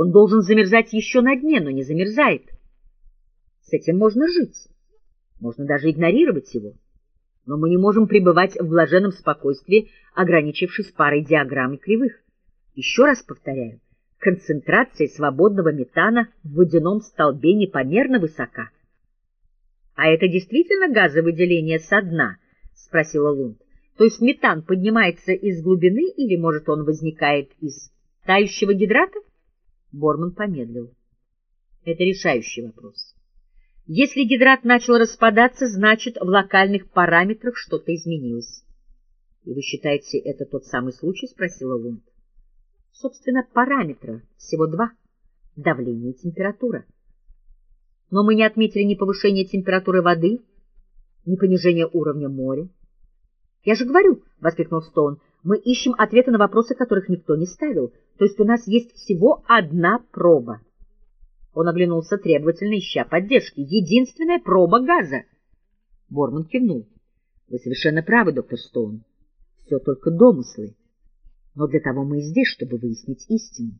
Он должен замерзать еще на дне, но не замерзает. С этим можно жить. Можно даже игнорировать его. Но мы не можем пребывать в блаженном спокойствии, ограничившись парой диаграмм и кривых. Еще раз повторяю, концентрация свободного метана в водяном столбе непомерно высока. — А это действительно газовыделение со дна? — спросила Лунд. — То есть метан поднимается из глубины или, может, он возникает из тающего гидрата? Борман помедлил. — Это решающий вопрос. Если гидрат начал распадаться, значит, в локальных параметрах что-то изменилось. — И вы считаете, это тот самый случай? — спросила Лунд. — Собственно, параметра всего два — давление и температура. Но мы не отметили ни повышения температуры воды, ни понижения уровня моря. — Я же говорю, — воскликнул Стоун, — мы ищем ответы на вопросы, которых никто не ставил. То есть у нас есть всего одна проба. Он оглянулся требовательно, ища поддержки. Единственная проба газа. Борман кивнул. Вы совершенно правы, доктор Стоун. Все только домыслы. Но для того мы и здесь, чтобы выяснить истину.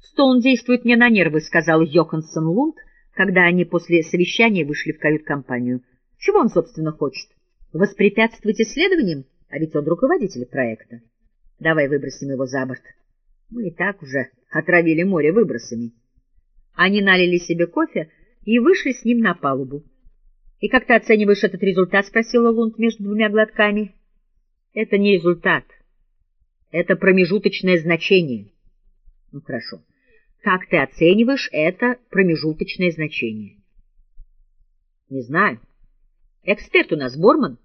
Стоун действует мне на нервы, сказал Йоханссон Лунд, когда они после совещания вышли в кают-компанию. Чего он, собственно, хочет? Воспрепятствовать исследованиям? А ведь он руководитель проекта. Давай выбросим его за борт. Мы и так уже отравили море выбросами. Они налили себе кофе и вышли с ним на палубу. — И как ты оцениваешь этот результат? — спросила Лунд между двумя глотками. — Это не результат. Это промежуточное значение. — Ну, хорошо. Как ты оцениваешь это промежуточное значение? — Не знаю. Эксперт у нас Борман.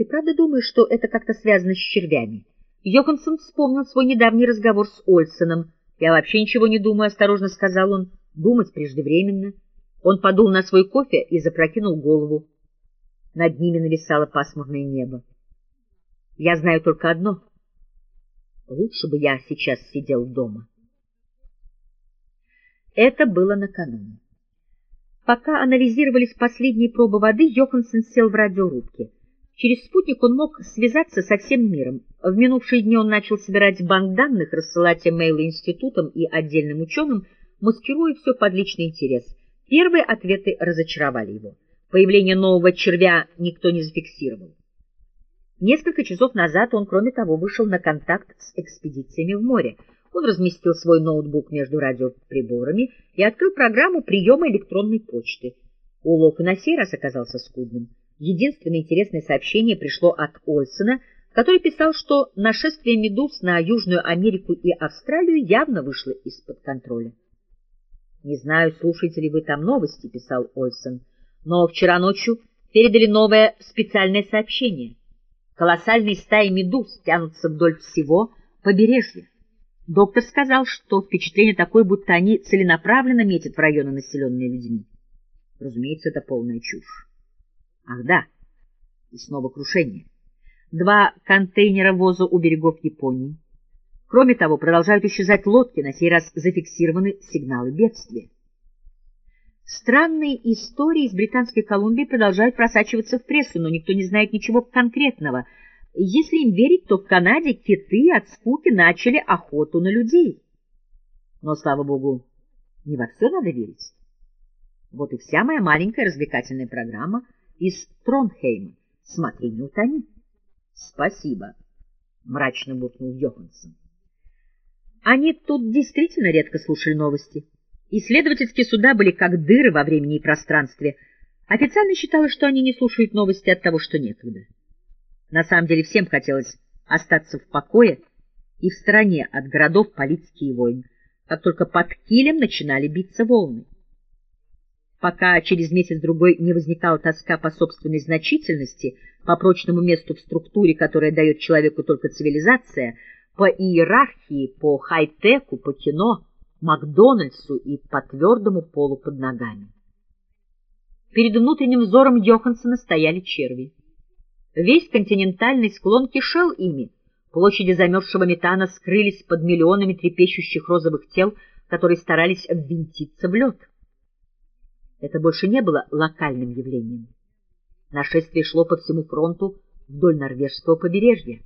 Ты правда думаешь, что это как-то связано с червями? Йоханссон вспомнил свой недавний разговор с Ольсоном. — Я вообще ничего не думаю, — осторожно сказал он. Думать преждевременно. Он подул на свой кофе и запрокинул голову. Над ними нависало пасмурное небо. Я знаю только одно. Лучше бы я сейчас сидел дома. Это было накануне. Пока анализировались последние пробы воды, Йоханссон сел в радиорубке. Через спутник он мог связаться со всем миром. В минувшие дни он начал собирать банк данных, рассылать имейлы институтам и отдельным ученым, маскируя все под личный интерес. Первые ответы разочаровали его. Появление нового червя никто не зафиксировал. Несколько часов назад он, кроме того, вышел на контакт с экспедициями в море. Он разместил свой ноутбук между радиоприборами и открыл программу приема электронной почты. Улов и на сей раз оказался скудным. Единственное интересное сообщение пришло от Ольсона, который писал, что нашествие медуз на Южную Америку и Австралию явно вышло из-под контроля. Не знаю, слушаете ли вы там новости, писал Ольсон, но вчера ночью передали новое специальное сообщение. Колоссальные стаи медуз тянутся вдоль всего побережья. Доктор сказал, что впечатление такое, будто они целенаправленно метят в районы, населенные людьми. Разумеется, это полная чушь. Ах да, и снова крушение. Два контейнера воза у берегов Японии. Кроме того, продолжают исчезать лодки, на сей раз зафиксированы сигналы бедствия. Странные истории из Британской Колумбии продолжают просачиваться в прессу, но никто не знает ничего конкретного. Если им верить, то в Канаде киты от скуки начали охоту на людей. Но, слава богу, не во все надо верить. Вот и вся моя маленькая развлекательная программа из Тронхейма. Смотри, не утони. — Спасибо, — мрачно буркнул Йоханссон. Они тут действительно редко слушали новости. Исследовательские суда были как дыры во времени и пространстве. Официально считалось, что они не слушают новости от того, что некогда. На самом деле всем хотелось остаться в покое и в стороне от городов, политики и войн, как только под килем начинали биться волны. Пока через месяц-другой не возникала тоска по собственной значительности, по прочному месту в структуре, которая дает человеку только цивилизация — по иерархии, по хай-теку, по кино, Макдональдсу и по твердому полу под ногами. Перед внутренним взором Йоханссона стояли черви. Весь континентальный склон кишел ими. Площади замерзшего метана скрылись под миллионами трепещущих розовых тел, которые старались ввинтиться в лед. Это больше не было локальным явлением. Нашествие шло по всему фронту вдоль норвежского побережья.